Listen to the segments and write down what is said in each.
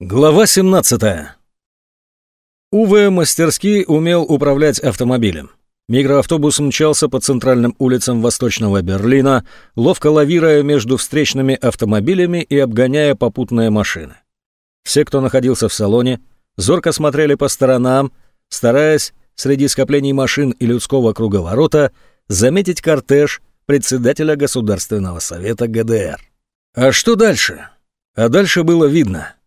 Глава 17. Уве мастерски умел управлять автомобилем. Микроавтобус мчался по центральным улицам Восточного Берлина, ловко лавируя между встречными автомобилями и обгоняя попутные машины. Все, кто находился в салоне, зорко смотрели по сторонам, стараясь среди скоплений машин и людского круговорота заметить кортеж председателя Государственного совета ГДР. А что дальше? А дальше было видно —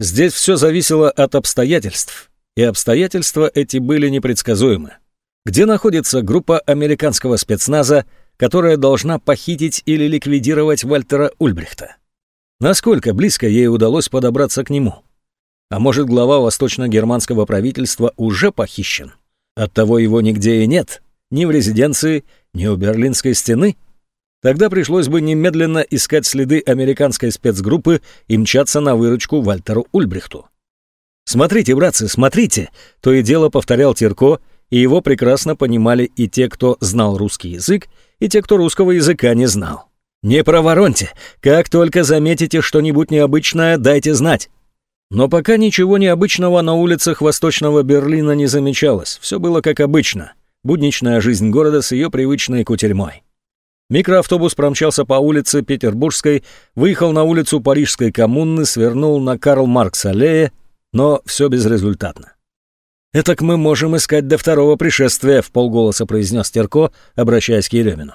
Здесь все зависело от обстоятельств, и обстоятельства эти были непредсказуемы. Где находится группа американского спецназа, которая должна похитить или ликвидировать Вальтера Ульбрихта? Насколько близко ей удалось подобраться к нему? А может, глава восточно-германского правительства уже похищен? Оттого его нигде и нет, ни в резиденции, ни у Берлинской стены – Тогда пришлось бы немедленно искать следы американской спецгруппы и мчаться на выручку Вальтеру Ульбрихту. «Смотрите, братцы, смотрите!» — то и дело повторял Терко, и его прекрасно понимали и те, кто знал русский язык, и те, кто русского языка не знал. «Не провороньте! Как только заметите что-нибудь необычное, дайте знать!» Но пока ничего необычного на улицах Восточного Берлина не замечалось, все было как обычно. Будничная жизнь города с ее привычной кутерьмой. Микроавтобус промчался по улице Петербургской, выехал на улицу Парижской коммуны, свернул на Карл-Маркс-аллее, но все безрезультатно. «Этак мы можем искать до второго пришествия», — в полголоса произнес Терко, обращаясь к Еремину.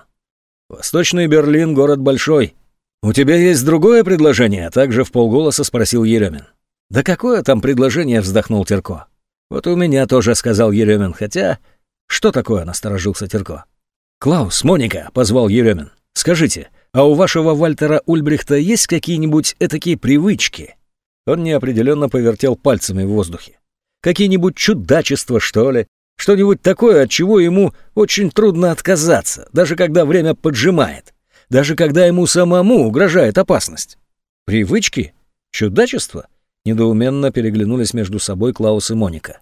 «Восточный Берлин — город большой. У тебя есть другое предложение?» — также в полголоса спросил Еремин. «Да какое там предложение?» — вздохнул Терко. «Вот у меня тоже», — сказал Еремин, хотя... «Что такое?» — насторожился Терко. «Клаус, Моника», — позвал Еремин, — «скажите, а у вашего Вальтера Ульбрихта есть какие-нибудь этакие привычки?» Он неопределенно повертел пальцами в воздухе. «Какие-нибудь чудачества, что ли? Что-нибудь такое, от чего ему очень трудно отказаться, даже когда время поджимает, даже когда ему самому угрожает опасность?» «Привычки? Чудачества?» Недоуменно переглянулись между собой Клаус и Моника.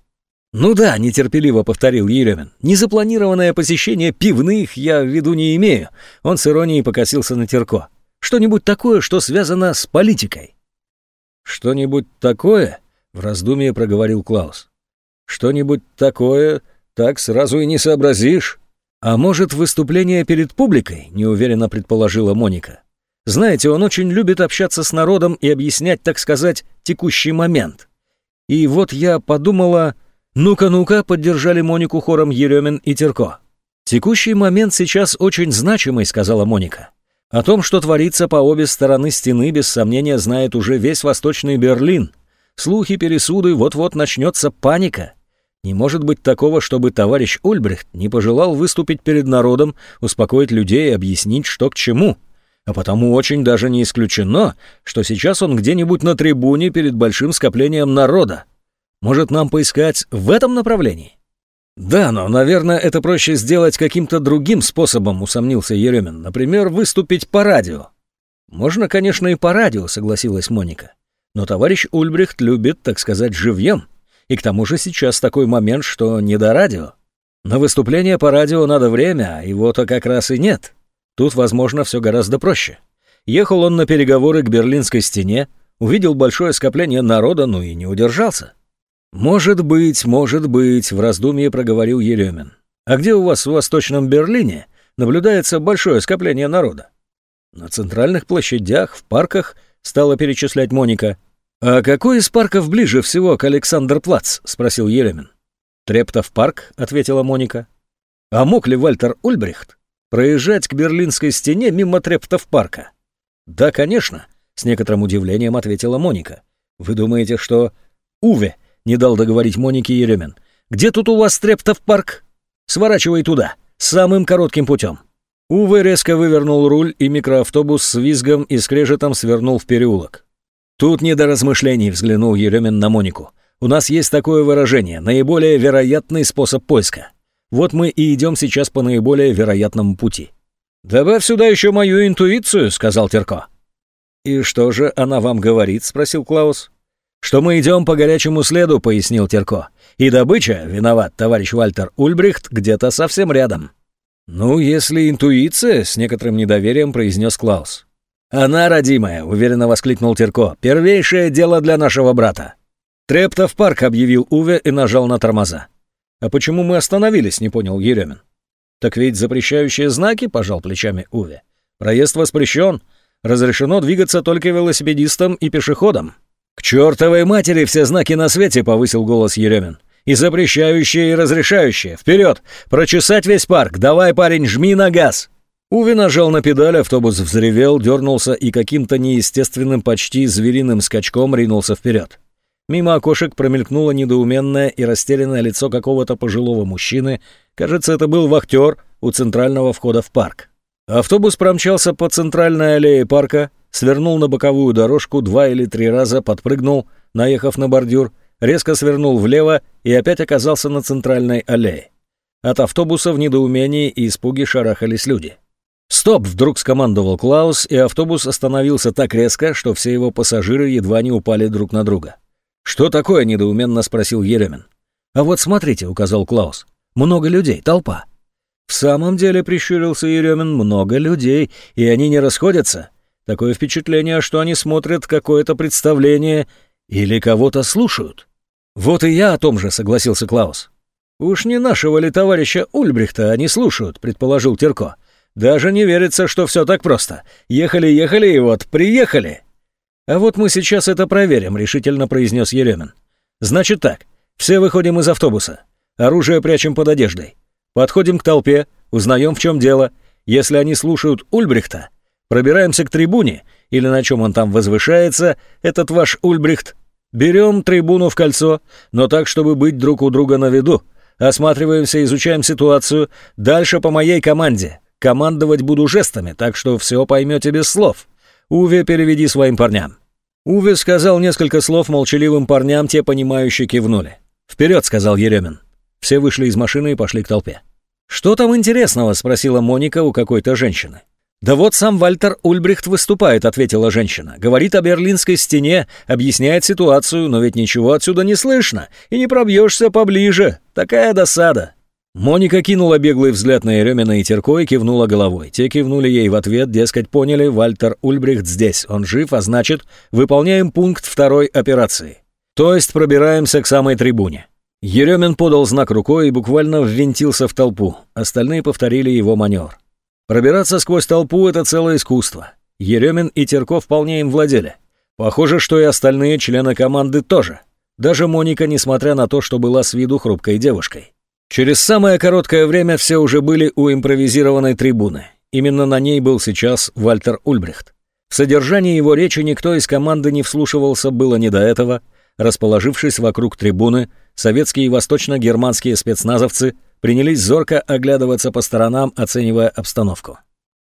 «Ну да», — нетерпеливо повторил Еремин. «Незапланированное посещение пивных я в виду не имею». Он с иронией покосился на Терко. «Что-нибудь такое, что связано с политикой». «Что-нибудь такое?» — в раздумье проговорил Клаус. «Что-нибудь такое так сразу и не сообразишь». «А может, выступление перед публикой?» — неуверенно предположила Моника. «Знаете, он очень любит общаться с народом и объяснять, так сказать, текущий момент. И вот я подумала...» «Ну-ка, ну-ка», — поддержали Монику хором Еремин и Терко. «Текущий момент сейчас очень значимый», — сказала Моника. «О том, что творится по обе стороны стены, без сомнения знает уже весь Восточный Берлин. Слухи, пересуды, вот-вот начнется паника. Не может быть такого, чтобы товарищ Ульбрихт не пожелал выступить перед народом, успокоить людей и объяснить, что к чему. А потому очень даже не исключено, что сейчас он где-нибудь на трибуне перед большим скоплением народа. Может, нам поискать в этом направлении? Да, но, наверное, это проще сделать каким-то другим способом, усомнился Еремин. Например, выступить по радио. Можно, конечно, и по радио, согласилась Моника. Но товарищ Ульбрихт любит, так сказать, живьем. И к тому же сейчас такой момент, что не до радио. На выступление по радио надо время, а его-то как раз и нет. Тут, возможно, все гораздо проще. Ехал он на переговоры к Берлинской стене, увидел большое скопление народа, ну и не удержался. «Может быть, может быть», — в раздумье проговорил Еремин. «А где у вас в Восточном Берлине наблюдается большое скопление народа?» «На центральных площадях, в парках», — стала перечислять Моника. «А какой из парков ближе всего к Александр-Плац?» — спросил Еремин. «Трептов парк», — ответила Моника. «А мог ли Вальтер Ульбрихт проезжать к Берлинской стене мимо Трептов парка?» «Да, конечно», — с некоторым удивлением ответила Моника. «Вы думаете, что Уве не дал договорить Монике Еремин. «Где тут у вас Трептов парк? Сворачивай туда, самым коротким путем». Уве резко вывернул руль, и микроавтобус с визгом и скрежетом свернул в переулок. «Тут не до размышлений», — взглянул Еремин на Монику. «У нас есть такое выражение — наиболее вероятный способ поиска. Вот мы и идем сейчас по наиболее вероятному пути». «Добавь сюда еще мою интуицию», — сказал Терко. «И что же она вам говорит?» — спросил Клаус. «Что мы идем по горячему следу», — пояснил Терко. «И добыча, виноват товарищ Вальтер Ульбрихт, где-то совсем рядом». «Ну, если интуиция», — с некоторым недоверием произнес Клаус. «Она, родимая!» — уверенно воскликнул Терко. «Первейшее дело для нашего брата!» «Трепта в парк!» — объявил Уве и нажал на тормоза. «А почему мы остановились?» — не понял Еремин. «Так ведь запрещающие знаки?» — пожал плечами Уве. «Проезд воспрещен. Разрешено двигаться только велосипедистам и пешеходам». «К чертовой матери все знаки на свете!» — повысил голос Еремин. «И запрещающие, и разрешающие. Вперед! Прочесать весь парк! Давай, парень, жми на газ!» Уви нажал на педаль, автобус взревел, дернулся и каким-то неестественным, почти звериным скачком ринулся вперед. Мимо окошек промелькнуло недоуменное и растерянное лицо какого-то пожилого мужчины. Кажется, это был вахтер у центрального входа в парк. Автобус промчался по центральной аллее парка, свернул на боковую дорожку, два или три раза подпрыгнул, наехав на бордюр, резко свернул влево и опять оказался на центральной аллее. От автобуса в недоумении и испуге шарахались люди. «Стоп!» — вдруг скомандовал Клаус, и автобус остановился так резко, что все его пассажиры едва не упали друг на друга. «Что такое?» — недоуменно спросил Еремин. «А вот смотрите», — указал Клаус. «Много людей, толпа». В самом деле, прищурился Еремин, много людей, и они не расходятся. Такое впечатление, что они смотрят какое-то представление или кого-то слушают. Вот и я о том же, согласился Клаус. Уж не нашего ли товарища Ульбрихта они слушают, предположил Терко. Даже не верится, что все так просто. Ехали-ехали и вот приехали. А вот мы сейчас это проверим, решительно произнес Еремин. Значит так, все выходим из автобуса. Оружие прячем под одеждой. Подходим к толпе, узнаем, в чем дело. Если они слушают Ульбрихта, пробираемся к трибуне, или на чем он там возвышается, этот ваш Ульбрихт. Берем трибуну в кольцо, но так, чтобы быть друг у друга на виду. Осматриваемся, изучаем ситуацию. Дальше по моей команде. Командовать буду жестами, так что все поймете без слов. Уве переведи своим парням». Уве сказал несколько слов молчаливым парням, те понимающе кивнули. «Вперед!» — сказал Еремин. Все вышли из машины и пошли к толпе. «Что там интересного?» — спросила Моника у какой-то женщины. «Да вот сам Вальтер Ульбрихт выступает», — ответила женщина. «Говорит о Берлинской стене, объясняет ситуацию, но ведь ничего отсюда не слышно, и не пробьешься поближе. Такая досада». Моника кинула беглый взгляд на Еремина и Терко и кивнула головой. Те кивнули ей в ответ, дескать, поняли, Вальтер Ульбрихт здесь, он жив, а значит, выполняем пункт второй операции. То есть пробираемся к самой трибуне. Еремин подал знак рукой и буквально ввинтился в толпу. Остальные повторили его маневр. Пробираться сквозь толпу — это целое искусство. Еремин и Терко вполне им владели. Похоже, что и остальные члены команды тоже. Даже Моника, несмотря на то, что была с виду хрупкой девушкой. Через самое короткое время все уже были у импровизированной трибуны. Именно на ней был сейчас Вальтер Ульбрихт. В содержании его речи никто из команды не вслушивался, было не до этого. Расположившись вокруг трибуны, советские и восточно-германские спецназовцы принялись зорко оглядываться по сторонам, оценивая обстановку.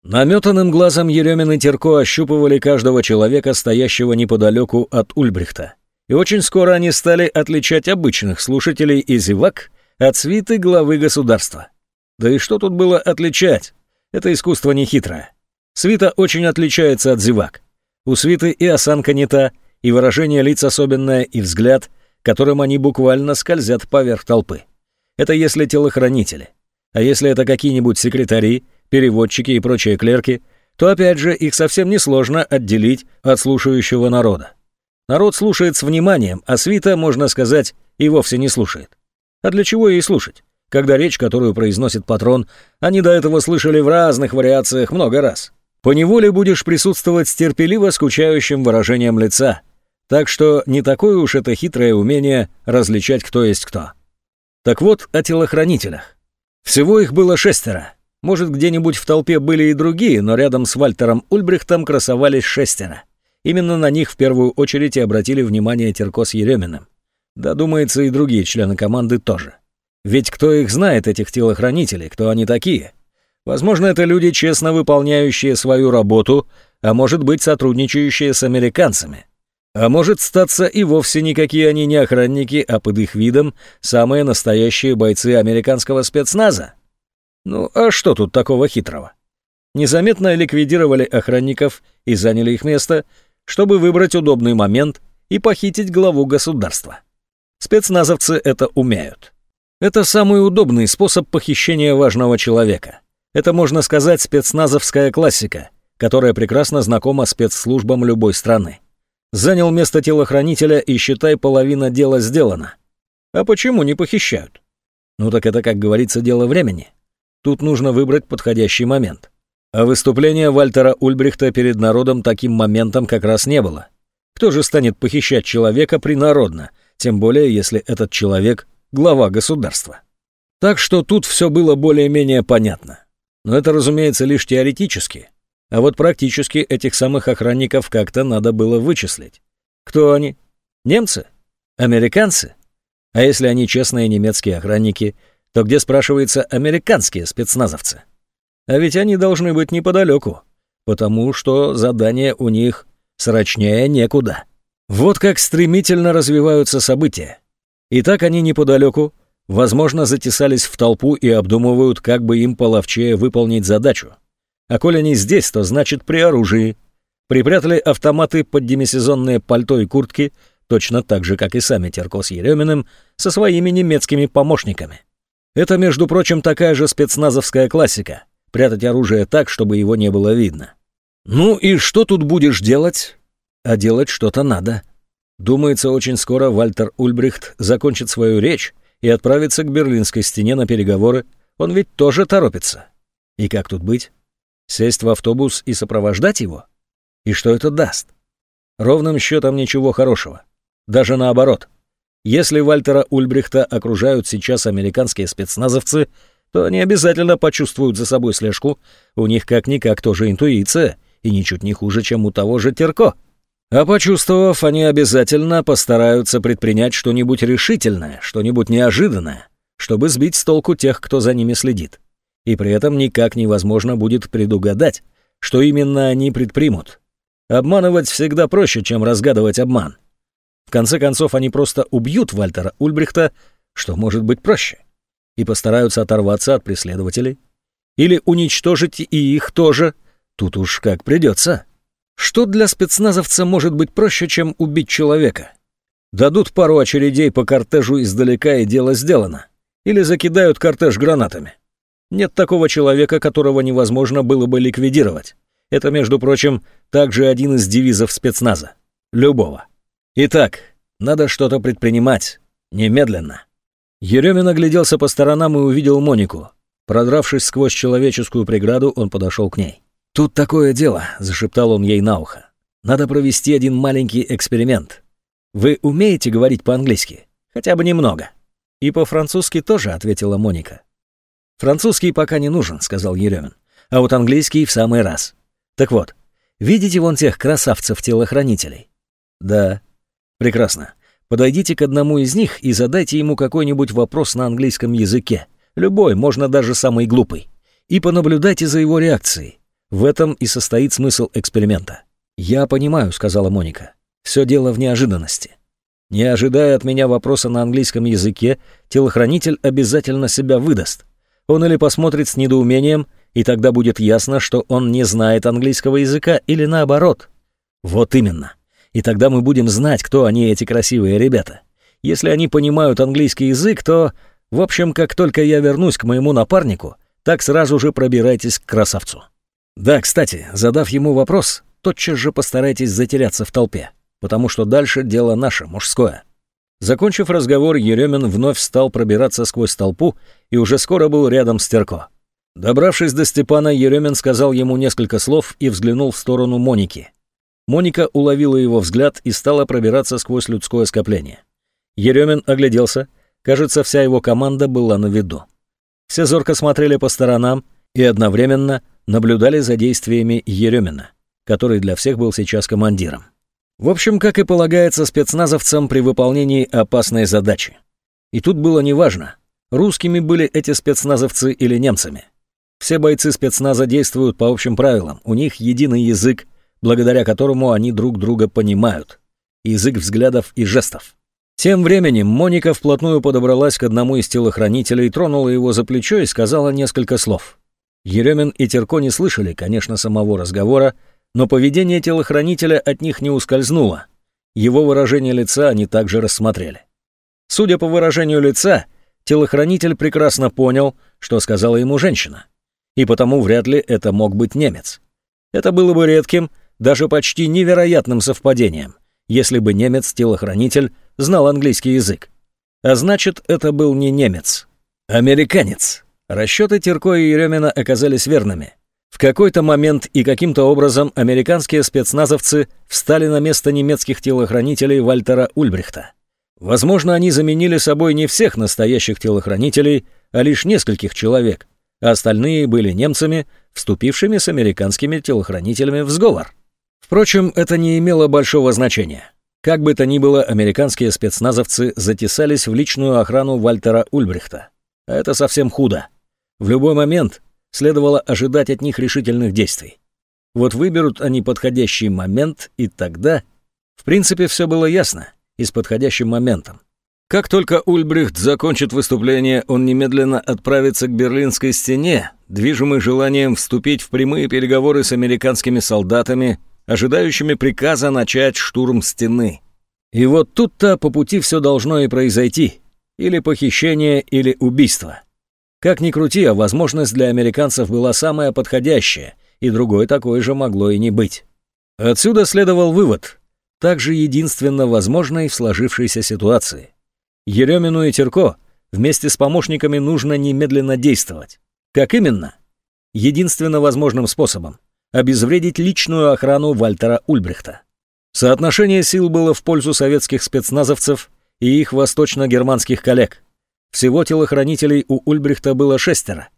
Наметанным глазом Еремин и Терко ощупывали каждого человека, стоящего неподалеку от Ульбрихта. И очень скоро они стали отличать обычных слушателей и зевак от свиты главы государства. Да и что тут было отличать? Это искусство нехитрое. Свита очень отличается от зевак. У свиты и осанка не та, и выражение лиц особенное, и взгляд, которым они буквально скользят поверх толпы. Это если телохранители. А если это какие-нибудь секретари, переводчики и прочие клерки, то опять же их совсем несложно отделить от слушающего народа. Народ слушает с вниманием, а свита, можно сказать, и вовсе не слушает. А для чего ей слушать? Когда речь, которую произносит патрон, они до этого слышали в разных вариациях много раз. Поневоле будешь присутствовать с терпеливо скучающим выражением лица, так что не такое уж это хитрое умение различать, кто есть кто. Так вот, о телохранителях. Всего их было шестеро. Может, где-нибудь в толпе были и другие, но рядом с Вальтером Ульбрихтом красовались шестеро. Именно на них в первую очередь и обратили внимание Терко с Ереминым. Да, думается, и другие члены команды тоже. Ведь кто их знает, этих телохранителей, кто они такие? Возможно, это люди, честно выполняющие свою работу, а может быть, сотрудничающие с американцами. А может статься и вовсе никакие они не охранники, а под их видом самые настоящие бойцы американского спецназа. Ну а что тут такого хитрого? Незаметно ликвидировали охранников и заняли их место, чтобы выбрать удобный момент и похитить главу государства. Спецназовцы это умеют. Это самый удобный способ похищения важного человека. Это, можно сказать, спецназовская классика. которая прекрасно знакома спецслужбам любой страны. Занял место телохранителя и, считай, половина дела сделана. А почему не похищают? Ну так это, как говорится, дело времени. Тут нужно выбрать подходящий момент. А выступление Вальтера Ульбрихта перед народом таким моментом как раз не было. Кто же станет похищать человека принародно, тем более если этот человек – глава государства? Так что тут все было более-менее понятно. Но это, разумеется, лишь теоретически. А вот практически этих самых охранников как-то надо было вычислить. Кто они? Немцы? Американцы? А если они честные немецкие охранники, то где, спрашивается, американские спецназовцы? А ведь они должны быть неподалеку, потому что задание у них срочнее некуда. Вот как стремительно развиваются события. И так они неподалеку, возможно, затесались в толпу и обдумывают, как бы им половчее выполнить задачу. А коль они здесь, то значит при оружии. Припрятали автоматы под демисезонные пальто и куртки, точно так же, как и сами Терко с Ереминым, со своими немецкими помощниками. Это, между прочим, такая же спецназовская классика — прятать оружие так, чтобы его не было видно. Ну и что тут будешь делать? А делать что-то надо. Думается, очень скоро Вальтер Ульбрихт закончит свою речь и отправится к Берлинской стене на переговоры. Он ведь тоже торопится. И как тут быть? Сесть в автобус и сопровождать его? И что это даст? Ровным счетом ничего хорошего. Даже наоборот. Если Вальтера Ульбрихта окружают сейчас американские спецназовцы, то они обязательно почувствуют за собой слежку. У них как-никак тоже интуиция — и ничуть не хуже, чем у того же Терко. А почувствовав, они обязательно постараются предпринять что-нибудь решительное, что-нибудь неожиданное, чтобы сбить с толку тех, кто за ними следит. И при этом никак невозможно будет предугадать, что именно они предпримут. Обманывать всегда проще, чем разгадывать обман. В конце концов, они просто убьют Вальтера Ульбрихта, что может быть проще, и постараются оторваться от преследователей. Или уничтожить и их тоже – Тут уж как придется. Что для спецназовца может быть проще, чем убить человека? Дадут пару очередей по кортежу издалека, и дело сделано. Или закидают кортеж гранатами. Нет такого человека, которого невозможно было бы ликвидировать. Это, между прочим, также один из девизов спецназа. Любого. Итак, надо что-то предпринимать. Немедленно. Еремин огляделся по сторонам и увидел Монику. Продравшись сквозь человеческую преграду, он подошел к ней. «Тут такое дело», — зашептал он ей на ухо. «Надо провести один маленький эксперимент. Вы умеете говорить по-английски? Хотя бы немного». «И по-французски тоже», — ответила Моника. «Французский пока не нужен», — сказал Еремин. «А вот английский в самый раз. Так вот, видите вон тех красавцев-телохранителей?» «Да». «Прекрасно. Подойдите к одному из них и задайте ему какой-нибудь вопрос на английском языке. Любой, можно даже самый глупый. И понаблюдайте за его реакцией. В этом и состоит смысл эксперимента. «Я понимаю», — сказала Моника. «Все дело в неожиданности. Не ожидая от меня вопроса на английском языке, телохранитель обязательно себя выдаст. Он или посмотрит с недоумением, и тогда будет ясно, что он не знает английского языка, или наоборот. Вот именно. И тогда мы будем знать, кто они, эти красивые ребята. Если они понимают английский язык, то... В общем, как только я вернусь к моему напарнику, так сразу же пробирайтесь к красавцу. Да, кстати, задав ему вопрос, тотчас же постарайтесь затеряться в толпе, потому что дальше дело наше, мужское. Закончив разговор, Еремин вновь стал пробираться сквозь толпу и уже скоро был рядом с Терко. Добравшись до Степана, Еремин сказал ему несколько слов и взглянул в сторону Моники. Моника уловила его взгляд и стала пробираться сквозь людское скопление. Еремин огляделся, кажется, вся его команда была на виду. Все зорко смотрели по сторонам и одновременно – наблюдали за действиями Еремина, который для всех был сейчас командиром. В общем, как и полагается спецназовцам при выполнении опасной задачи. И тут было неважно, русскими были эти спецназовцы или немцами. Все бойцы спецназа действуют по общим правилам, у них единый язык, благодаря которому они друг друга понимают. Язык взглядов и жестов. Тем временем Моника вплотную подобралась к одному из телохранителей, тронула его за плечо и сказала несколько слов. Еремин и Терко не слышали, конечно, самого разговора, но поведение телохранителя от них не ускользнуло. Его выражение лица они также рассмотрели. Судя по выражению лица, телохранитель прекрасно понял, что сказала ему женщина, и потому вряд ли это мог быть немец. Это было бы редким, даже почти невероятным совпадением, если бы немец-телохранитель знал английский язык. А значит, это был не немец, американец. Расчеты Терко и Еремина оказались верными. В какой-то момент и каким-то образом американские спецназовцы встали на место немецких телохранителей Вальтера Ульбрихта. Возможно, они заменили собой не всех настоящих телохранителей, а лишь нескольких человек, а остальные были немцами, вступившими с американскими телохранителями в сговор. Впрочем, это не имело большого значения. Как бы то ни было, американские спецназовцы затесались в личную охрану Вальтера Ульбрихта. А это совсем худо. В любой момент следовало ожидать от них решительных действий. Вот выберут они подходящий момент, и тогда... В принципе, все было ясно, и с подходящим моментом. Как только Ульбрихт закончит выступление, он немедленно отправится к Берлинской стене, движимый желанием вступить в прямые переговоры с американскими солдатами, ожидающими приказа начать штурм стены. И вот тут-то по пути все должно и произойти. Или похищение, или убийство. Как ни крути, а возможность для американцев была самая подходящая, и другой такой же могло и не быть. Отсюда следовал вывод, также единственно возможный в сложившейся ситуации. Еремину и Терко вместе с помощниками нужно немедленно действовать. Как именно? Единственно возможным способом – обезвредить личную охрану Вальтера Ульбрихта. Соотношение сил было в пользу советских спецназовцев и их восточно-германских коллег – всего телохранителей у Ульбрихта было шестеро.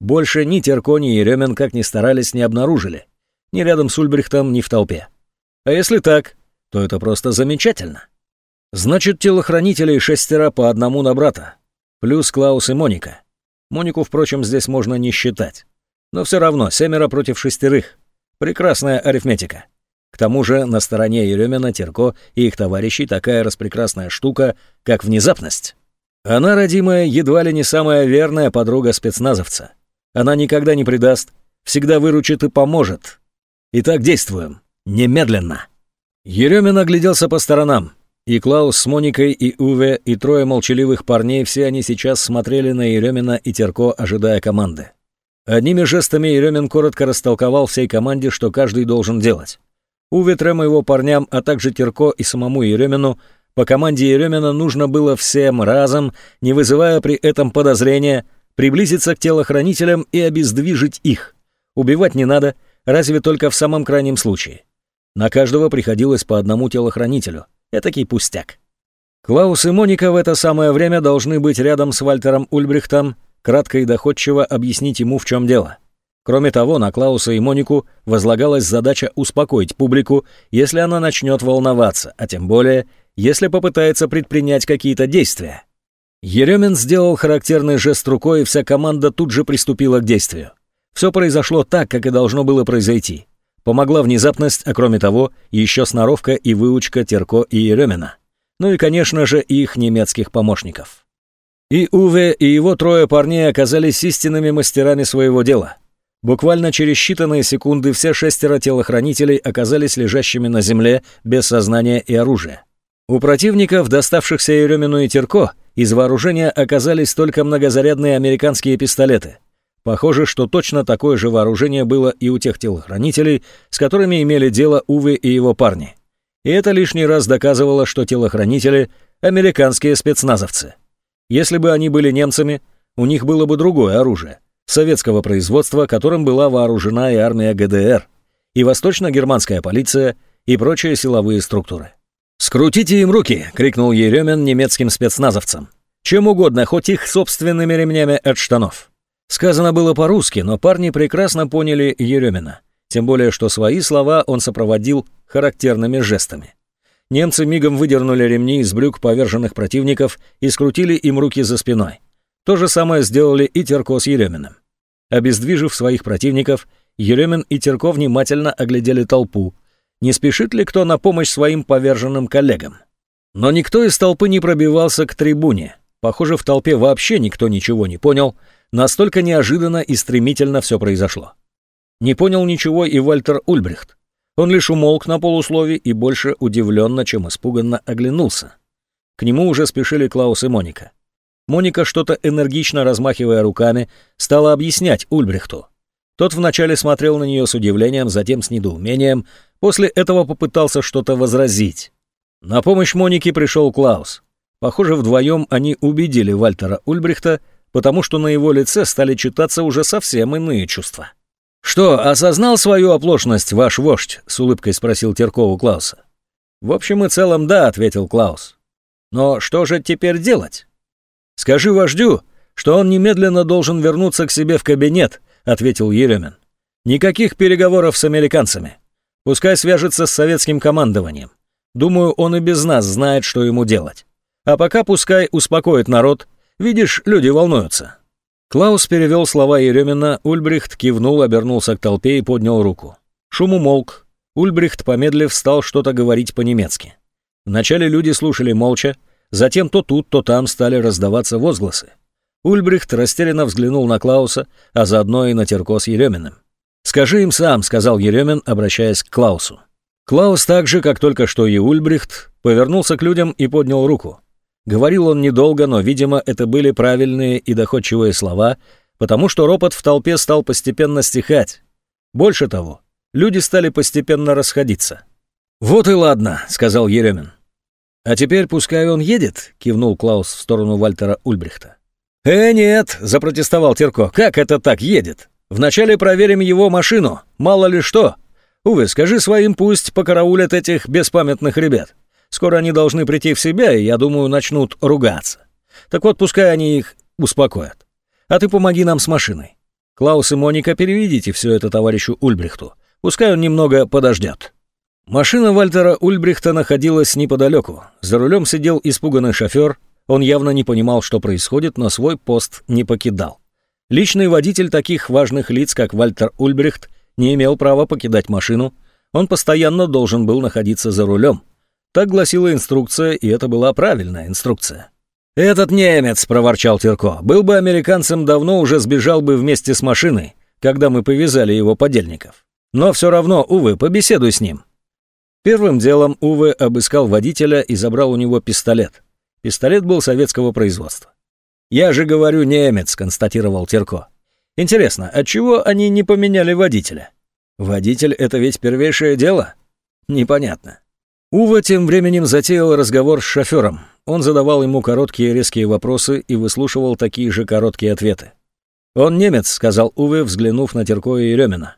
Больше ни Терко, ни Еремин, как ни старались, не обнаружили. Ни рядом с Ульбрихтом, ни в толпе. А если так, то это просто замечательно. Значит, телохранителей шестеро по одному на брата. Плюс Клаус и Моника. Монику, впрочем, здесь можно не считать. Но все равно, семеро против шестерых. Прекрасная арифметика. К тому же на стороне Еремина, Терко и их товарищей такая распрекрасная штука, как внезапность. Она, родимая, едва ли не самая верная подруга спецназовца. Она никогда не предаст, всегда выручит и поможет. Итак, действуем. Немедленно. Еремин огляделся по сторонам. И Клаус с Моникой, и Уве, и трое молчаливых парней, все они сейчас смотрели на Еремина и Терко, ожидая команды. Одними жестами Еремин коротко растолковал всей команде, что каждый должен делать. Уве, трем его парням, а также Терко и самому Еремину по команде Еремина нужно было всем разом, не вызывая при этом подозрения, приблизиться к телохранителям и обездвижить их. Убивать не надо, разве только в самом крайнем случае. На каждого приходилось по одному телохранителю. Этакий пустяк. Клаус и Моника в это самое время должны быть рядом с Вальтером Ульбрихтом, кратко и доходчиво объяснить ему, в чем дело. Кроме того, на Клауса и Монику возлагалась задача успокоить публику, если она начнет волноваться, а тем более, если попытается предпринять какие-то действия. Еремин сделал характерный жест рукой, и вся команда тут же приступила к действию. Все произошло так, как и должно было произойти. Помогла внезапность, а кроме того, еще сноровка и выучка Терко и Еремина. Ну и, конечно же, их немецких помощников. И Уве, и его трое парней оказались истинными мастерами своего дела. Буквально через считанные секунды все шестеро телохранителей оказались лежащими на земле без сознания и оружия. У противников, доставшихся Еремину и Терко, из вооружения оказались только многозарядные американские пистолеты. Похоже, что точно такое же вооружение было и у тех телохранителей, с которыми имели дело Увы и его парни. И это лишний раз доказывало, что телохранители – американские спецназовцы. Если бы они были немцами, у них было бы другое оружие, советского производства, которым была вооружена и армия ГДР, и восточно-германская полиция, и прочие силовые структуры. «Скрутите им руки!» — крикнул Еремин немецким спецназовцам. «Чем угодно, хоть их собственными ремнями от штанов». Сказано было по-русски, но парни прекрасно поняли Еремина. Тем более, что свои слова он сопроводил характерными жестами. Немцы мигом выдернули ремни из брюк поверженных противников и скрутили им руки за спиной. То же самое сделали и Терко с Ереминым. Обездвижив своих противников, Еремин и Терко внимательно оглядели толпу, не спешит ли кто на помощь своим поверженным коллегам. Но никто из толпы не пробивался к трибуне. Похоже, в толпе вообще никто ничего не понял, настолько неожиданно и стремительно все произошло. Не понял ничего и Вальтер Ульбрихт. Он лишь умолк на полуслове и больше удивленно, чем испуганно оглянулся. К нему уже спешили Клаус и Моника. Моника, что-то энергично размахивая руками, стала объяснять Ульбрихту. Тот вначале смотрел на нее с удивлением, затем с недоумением, после этого попытался что-то возразить. На помощь Монике пришел Клаус. Похоже, вдвоем они убедили Вальтера Ульбрихта, потому что на его лице стали читаться уже совсем иные чувства. «Что, осознал свою оплошность ваш вождь?» — с улыбкой спросил Теркову Клауса. «В общем и целом, да», — ответил Клаус. «Но что же теперь делать?» «Скажи вождю, что он немедленно должен вернуться к себе в кабинет», — ответил Еремин. «Никаких переговоров с американцами. Пускай свяжется с советским командованием. Думаю, он и без нас знает, что ему делать. А пока пускай успокоит народ. Видишь, люди волнуются». Клаус перевел слова Еремина, Ульбрихт кивнул, обернулся к толпе и поднял руку. Шум умолк. Ульбрихт, помедлив, стал что-то говорить по-немецки. Вначале люди слушали молча, затем то тут, то там стали раздаваться возгласы. Ульбрихт растерянно взглянул на Клауса, а заодно и на Терко с Ереминым. «Скажи им сам», — сказал Еремин, обращаясь к Клаусу. Клаус так же, как только что и Ульбрихт, повернулся к людям и поднял руку. Говорил он недолго, но, видимо, это были правильные и доходчивые слова, потому что ропот в толпе стал постепенно стихать. Больше того, люди стали постепенно расходиться. «Вот и ладно», — сказал Еремин. «А теперь пускай он едет», — кивнул Клаус в сторону Вальтера Ульбрихта. «Э, нет», — запротестовал Терко, — «как это так едет? Вначале проверим его машину, мало ли что. Увы, скажи своим, пусть покараулят этих беспамятных ребят. Скоро они должны прийти в себя, и, я думаю, начнут ругаться. Так вот, пускай они их успокоят. А ты помоги нам с машиной. Клаус и Моника, переведите все это товарищу Ульбрихту. Пускай он немного подождет». Машина Вальтера Ульбрихта находилась неподалеку. За рулем сидел испуганный шофер, он явно не понимал, что происходит, но свой пост не покидал. Личный водитель таких важных лиц, как Вальтер Ульбрихт, не имел права покидать машину, он постоянно должен был находиться за рулем. Так гласила инструкция, и это была правильная инструкция. «Этот немец», — проворчал Терко, — «был бы американцем, давно уже сбежал бы вместе с машиной, когда мы повязали его подельников. Но все равно, увы, побеседуй с ним». Первым делом Уве обыскал водителя и забрал у него пистолет. Пистолет был советского производства. «Я же говорю, немец», — констатировал Терко. «Интересно, отчего они не поменяли водителя? Водитель — это ведь первейшее дело?» «Непонятно». Ува тем временем затеял разговор с шофером. Он задавал ему короткие резкие вопросы и выслушивал такие же короткие ответы. «Он немец», — сказал Уве, взглянув на Терко и Еремина.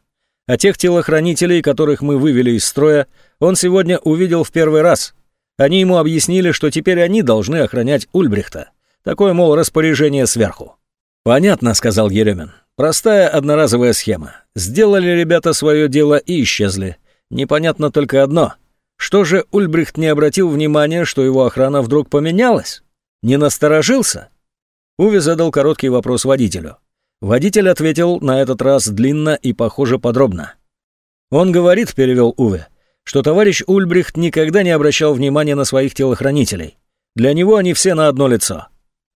«А тех телохранителей, которых мы вывели из строя, он сегодня увидел в первый раз. Они ему объяснили, что теперь они должны охранять Ульбрихта. Такое, мол, распоряжение сверху. «Понятно», — сказал Еремин. «Простая одноразовая схема. Сделали ребята свое дело и исчезли. Непонятно только одно. Что же Ульбрихт не обратил внимания, что его охрана вдруг поменялась? Не насторожился?» Уви задал короткий вопрос водителю. Водитель ответил на этот раз длинно и, похоже, подробно. «Он говорит», — перевел Уве, что товарищ Ульбрихт никогда не обращал внимания на своих телохранителей. Для него они все на одно лицо.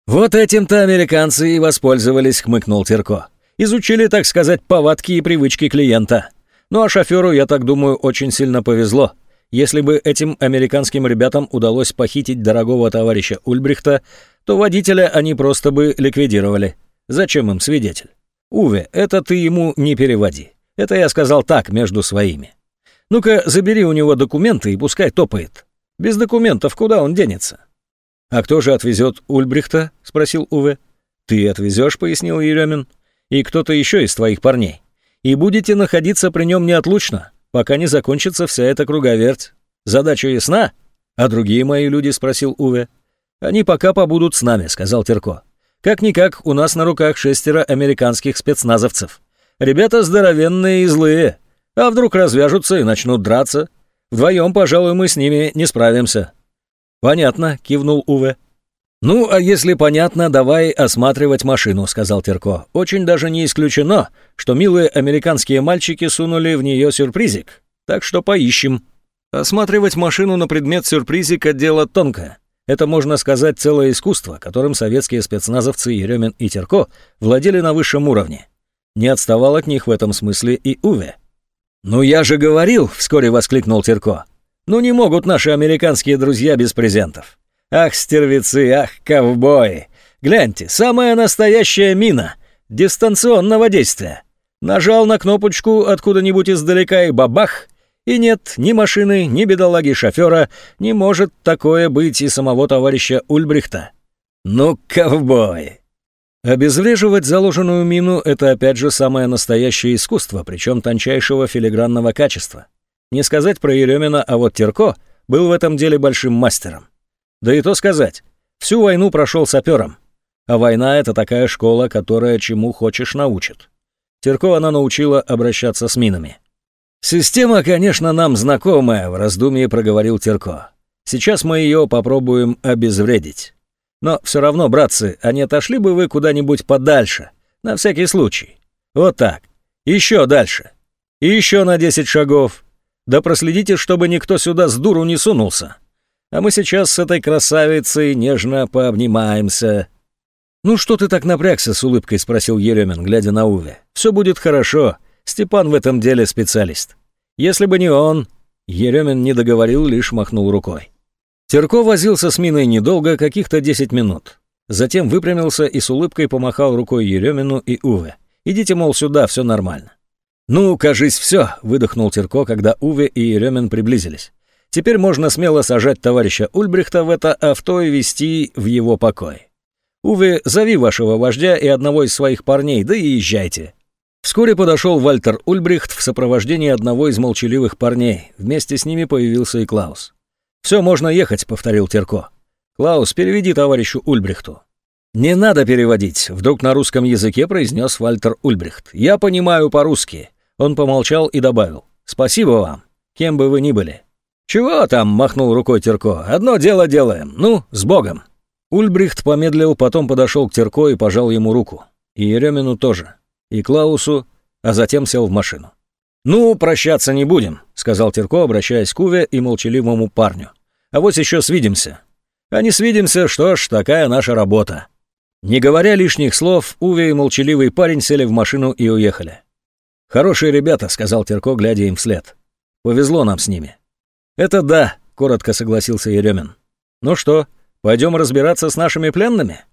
«Вот этим-то американцы и воспользовались», — хмыкнул Терко. «Изучили, так сказать, повадки и привычки клиента. Ну а шоферу, я так думаю, очень сильно повезло. Если бы этим американским ребятам удалось похитить дорогого товарища Ульбрихта, то водителя они просто бы ликвидировали. Зачем им свидетель? Уве, это ты ему не переводи. Это я сказал так, между своими. Ну-ка, забери у него документы и пускай топает. Без документов куда он денется? А кто же отвезет Ульбрихта? спросил Уве. Ты отвезешь, пояснил Еремин. И кто-то еще из твоих парней. И будете находиться при нем неотлучно, пока не закончится вся эта круговерть. Задача ясна? А другие мои люди, спросил Уве. Они пока побудут с нами, сказал Терко. Как-никак, у нас на руках шестеро американских спецназовцев. Ребята здоровенные и злые, а вдруг развяжутся и начнут драться? Вдвоем, пожалуй, мы с ними не справимся». «Понятно», — кивнул Уве. «Ну, а если понятно, давай осматривать машину», — сказал Терко. «Очень даже не исключено, что милые американские мальчики сунули в нее сюрпризик. Так что поищем». Осматривать машину на предмет сюрпризика — дело тонкое. Это, можно сказать, целое искусство, которым советские спецназовцы Еремин и Терко владели на высшем уровне. Не отставал от них в этом смысле и Уве. «Ну я же говорил!» — вскоре воскликнул Терко. «Ну не могут наши американские друзья без презентов. Ах, стервецы, ах, ковбои! Гляньте, самая настоящая мина! Дистанционного действия! Нажал на кнопочку откуда-нибудь издалека и бабах! И нет ни машины, ни бедолаги шофера, не может такое быть и самого товарища Ульбрихта. Ну, ковбой! Обезвреживать заложенную мину — это опять же самое настоящее искусство, причем тончайшего филигранного качества. Не сказать про Еремина, а вот Терко был в этом деле большим мастером. Да и то сказать, всю войну прошел сапером. А война — это такая школа, которая чему хочешь научит. Терко она научила обращаться с минами. «Система, конечно, нам знакомая», — в раздумье проговорил Терко. «Сейчас мы ее попробуем обезвредить. Но все равно, братцы, а не отошли бы вы куда-нибудь подальше, на всякий случай. Вот так. Еще дальше. И еще на десять шагов. Да проследите, чтобы никто сюда с дуру не сунулся. А мы сейчас с этой красавицей нежно пообнимаемся». «Ну что ты так напрягся?» — с улыбкой спросил Еремин, глядя на Уве. «Все будет хорошо. Степан в этом деле специалист. Если бы не он, Еремин не договорил, лишь махнул рукой. Терко возился с миной недолго, каких-то 10 минут. Затем выпрямился и с улыбкой помахал рукой Еремину и Уве. «Идите, мол, сюда, все нормально». «Ну, кажись, все», — выдохнул Терко, когда Уве и Еремин приблизились. «Теперь можно смело сажать товарища Ульбрихта в это авто и вести в его покой. Уве, зови вашего вождя и одного из своих парней, да и езжайте. Вскоре подошел Вальтер Ульбрихт в сопровождении одного из молчаливых парней. Вместе с ними появился и Клаус. «Все, можно ехать», — повторил Терко. «Клаус, переведи товарищу Ульбрихту». «Не надо переводить», — вдруг на русском языке произнес Вальтер Ульбрихт. «Я понимаю по-русски». Он помолчал и добавил. «Спасибо вам, кем бы вы ни были». «Чего там?» — махнул рукой Терко. «Одно дело делаем. Ну, с Богом». Ульбрихт помедлил, потом подошел к Терко и пожал ему руку. И Еремину тоже и Клаусу, а затем сел в машину. «Ну, прощаться не будем», — сказал Терко, обращаясь к Уве и молчаливому парню. «А вот еще свидимся». «А не свидимся, что ж, такая наша работа». Не говоря лишних слов, Уве и молчаливый парень сели в машину и уехали. «Хорошие ребята», — сказал Терко, глядя им вслед. «Повезло нам с ними». «Это да», — коротко согласился Еремин. «Ну что, пойдем разбираться с нашими пленными?»